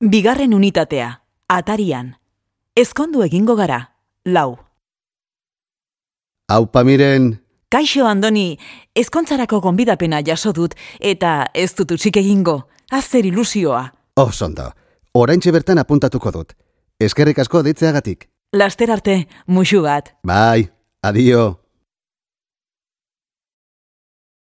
Bigarren unitatea, atarian. Ezkondu egingo gara, lau. Aupa miren, Kaixo Andoni, ezkontzarako gonbidapena jaso dut eta ez dut utzik egingo. Azer ilusioa. osondo. Oraintxe bertan apuntatuko dut. Eskerrik asko deitzeagatik. Laster arte, musu bat. Bai, adio.